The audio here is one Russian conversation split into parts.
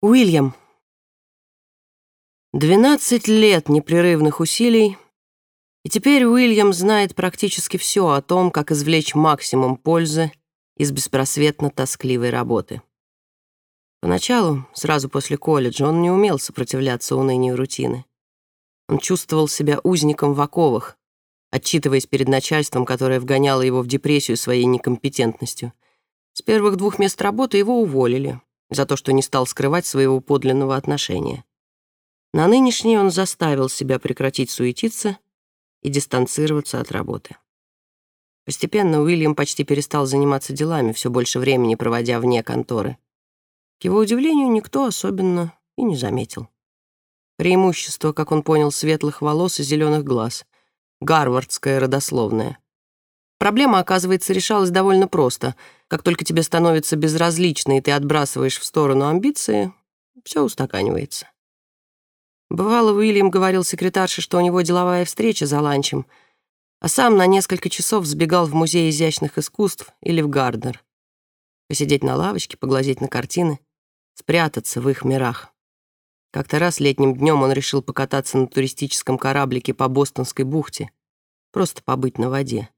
Уильям. Двенадцать лет непрерывных усилий, и теперь Уильям знает практически все о том, как извлечь максимум пользы из беспросветно тоскливой работы. Поначалу, сразу после колледжа, он не умел сопротивляться унынию рутины. Он чувствовал себя узником в оковах, отчитываясь перед начальством, которое вгоняло его в депрессию своей некомпетентностью. С первых двух мест работы его уволили, за то, что не стал скрывать своего подлинного отношения. На нынешний он заставил себя прекратить суетиться и дистанцироваться от работы. Постепенно Уильям почти перестал заниматься делами, все больше времени проводя вне конторы. К его удивлению, никто особенно и не заметил. Преимущество, как он понял, светлых волос и зеленых глаз. Гарвардская родословная. Проблема, оказывается, решалась довольно просто. Как только тебе становится безразлично, и ты отбрасываешь в сторону амбиции, все устаканивается. Бывало, Уильям говорил секретарше, что у него деловая встреча за ланчем, а сам на несколько часов сбегал в Музей изящных искусств или в Гарднер. Посидеть на лавочке, поглазеть на картины, спрятаться в их мирах. Как-то раз летним днем он решил покататься на туристическом кораблике по Бостонской бухте, просто побыть на воде.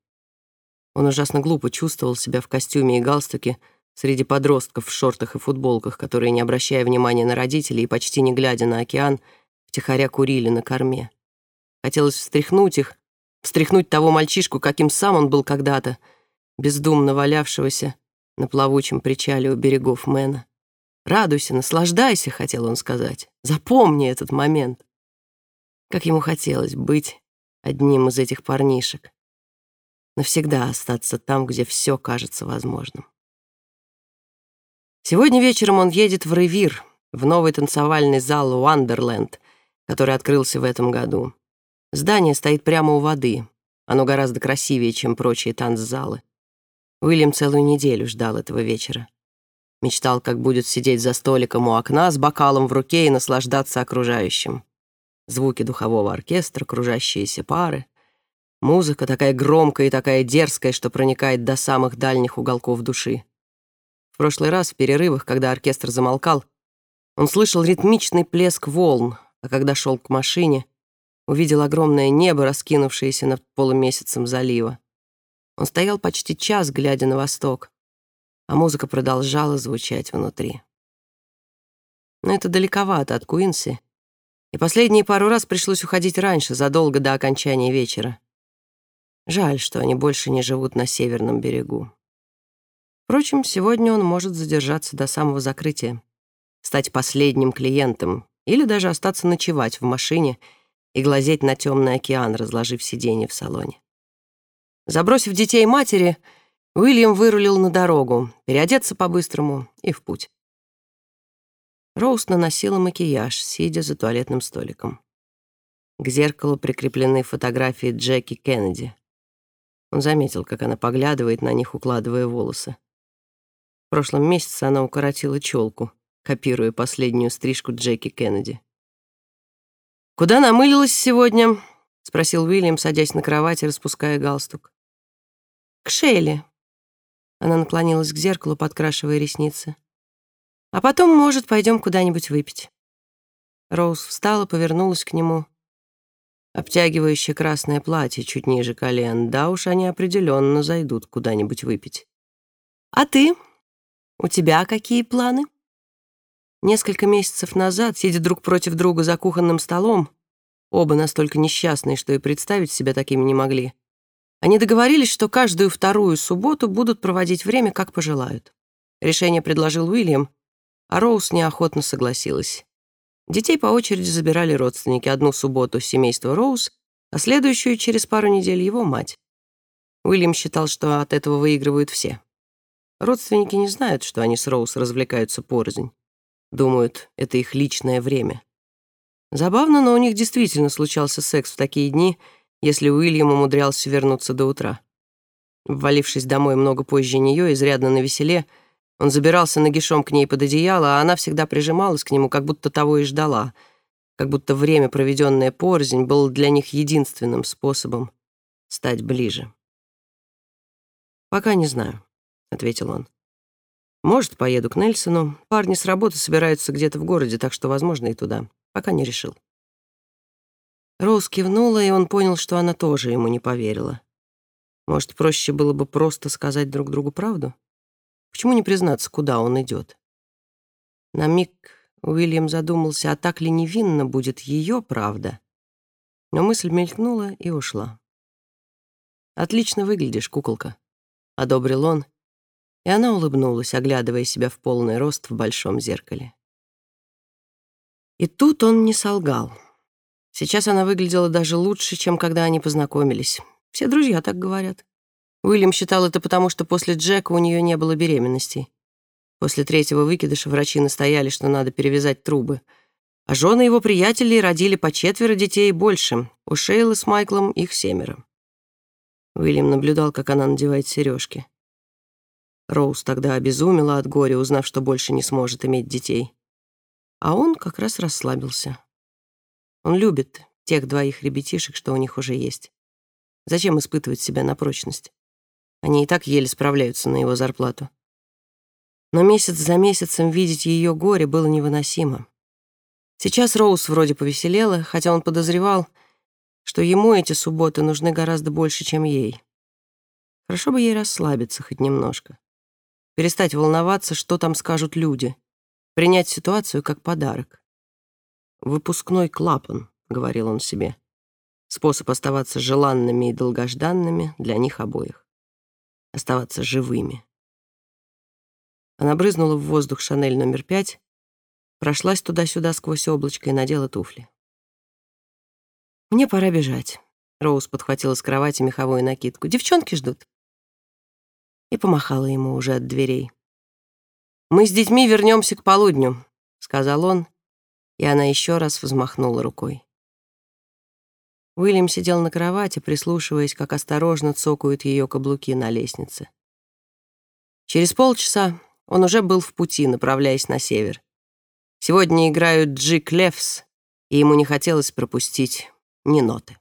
Он ужасно глупо чувствовал себя в костюме и галстуке среди подростков в шортах и футболках, которые, не обращая внимания на родителей и почти не глядя на океан, втихаря курили на корме. Хотелось встряхнуть их, встряхнуть того мальчишку, каким сам он был когда-то, бездумно валявшегося на плавучем причале у берегов Мэна. «Радуйся, наслаждайся», — хотел он сказать. «Запомни этот момент». Как ему хотелось быть одним из этих парнишек навсегда остаться там, где все кажется возможным. Сегодня вечером он едет в Ревир, в новый танцевальный зал «Уандерленд», который открылся в этом году. Здание стоит прямо у воды. Оно гораздо красивее, чем прочие танцзалы. Уильям целую неделю ждал этого вечера. Мечтал, как будет сидеть за столиком у окна с бокалом в руке и наслаждаться окружающим. Звуки духового оркестра, кружащиеся пары, Музыка такая громкая и такая дерзкая, что проникает до самых дальних уголков души. В прошлый раз в перерывах, когда оркестр замолкал, он слышал ритмичный плеск волн, а когда шел к машине, увидел огромное небо, раскинувшееся над полумесяцем залива. Он стоял почти час, глядя на восток, а музыка продолжала звучать внутри. Но это далековато от Куинси, и последние пару раз пришлось уходить раньше, задолго до окончания вечера. Жаль, что они больше не живут на северном берегу. Впрочем, сегодня он может задержаться до самого закрытия, стать последним клиентом или даже остаться ночевать в машине и глазеть на темный океан, разложив сиденье в салоне. Забросив детей матери, Уильям вырулил на дорогу, переодеться по-быстрому и в путь. Роуз наносила макияж, сидя за туалетным столиком. К зеркалу прикреплены фотографии Джеки Кеннеди. Он заметил, как она поглядывает на них, укладывая волосы. В прошлом месяце она укоротила челку, копируя последнюю стрижку Джеки Кеннеди. «Куда намылилась сегодня?» — спросил Уильям, садясь на кровать и распуская галстук. «К Шейли». Она наклонилась к зеркалу, подкрашивая ресницы. «А потом, может, пойдем куда-нибудь выпить». Роуз встала, повернулась к нему — Обтягивающее красное платье чуть ниже колен. Да уж, они определенно зайдут куда-нибудь выпить. «А ты? У тебя какие планы?» Несколько месяцев назад, сидя друг против друга за кухонным столом, оба настолько несчастные, что и представить себя такими не могли, они договорились, что каждую вторую субботу будут проводить время, как пожелают. Решение предложил Уильям, а Роуз неохотно согласилась. Детей по очереди забирали родственники. Одну субботу семейство Роуз, а следующую через пару недель его мать. Уильям считал, что от этого выигрывают все. Родственники не знают, что они с Роуз развлекаются порознь. Думают, это их личное время. Забавно, но у них действительно случался секс в такие дни, если Уильям умудрялся вернуться до утра. Ввалившись домой много позже нее, изрядно навеселе, он забирался нагишом к ней под одеяло, а она всегда прижималась к нему, как будто того и ждала, как будто время, проведенное порознь, было для них единственным способом стать ближе. «Пока не знаю», — ответил он. Может, поеду к Нельсону. Парни с работы собираются где-то в городе, так что, возможно, и туда. Пока не решил. Роуз кивнула, и он понял, что она тоже ему не поверила. Может, проще было бы просто сказать друг другу правду? Почему не признаться, куда он идет? На миг Уильям задумался, а так ли невинно будет ее правда? Но мысль мелькнула и ушла. «Отлично выглядишь, куколка», — одобрил он, и она улыбнулась, оглядывая себя в полный рост в большом зеркале. И тут он не солгал. Сейчас она выглядела даже лучше, чем когда они познакомились. Все друзья так говорят. Уильям считал это потому, что после Джека у нее не было беременности. После третьего выкидыша врачи настояли, что надо перевязать трубы. А жены его приятелей родили по четверо детей больше. У Шейлы с Майклом их семеро. Уильям наблюдал, как она надевает сережки. Роуз тогда обезумела от горя, узнав, что больше не сможет иметь детей. А он как раз расслабился. Он любит тех двоих ребятишек, что у них уже есть. Зачем испытывать себя на прочность? Они и так еле справляются на его зарплату. Но месяц за месяцем видеть ее горе было невыносимо. Сейчас Роуз вроде повеселела, хотя он подозревал, что ему эти субботы нужны гораздо больше, чем ей. Хорошо бы ей расслабиться хоть немножко. Перестать волноваться, что там скажут люди. Принять ситуацию как подарок. «Выпускной клапан», — говорил он себе. Способ оставаться желанными и долгожданными для них обоих. Оставаться живыми. Она брызнула в воздух Шанель номер пять, прошлась туда-сюда сквозь облачко и надела туфли. «Мне пора бежать», — Роуз подхватила с кровати меховую накидку. «Девчонки ждут» и помахала ему уже от дверей. «Мы с детьми вернемся к полудню», — сказал он, и она еще раз взмахнула рукой. Уильям сидел на кровати, прислушиваясь, как осторожно цокают ее каблуки на лестнице. Через полчаса он уже был в пути, направляясь на север. Сегодня играют Джи Клевс, и ему не хотелось пропустить ни ноты.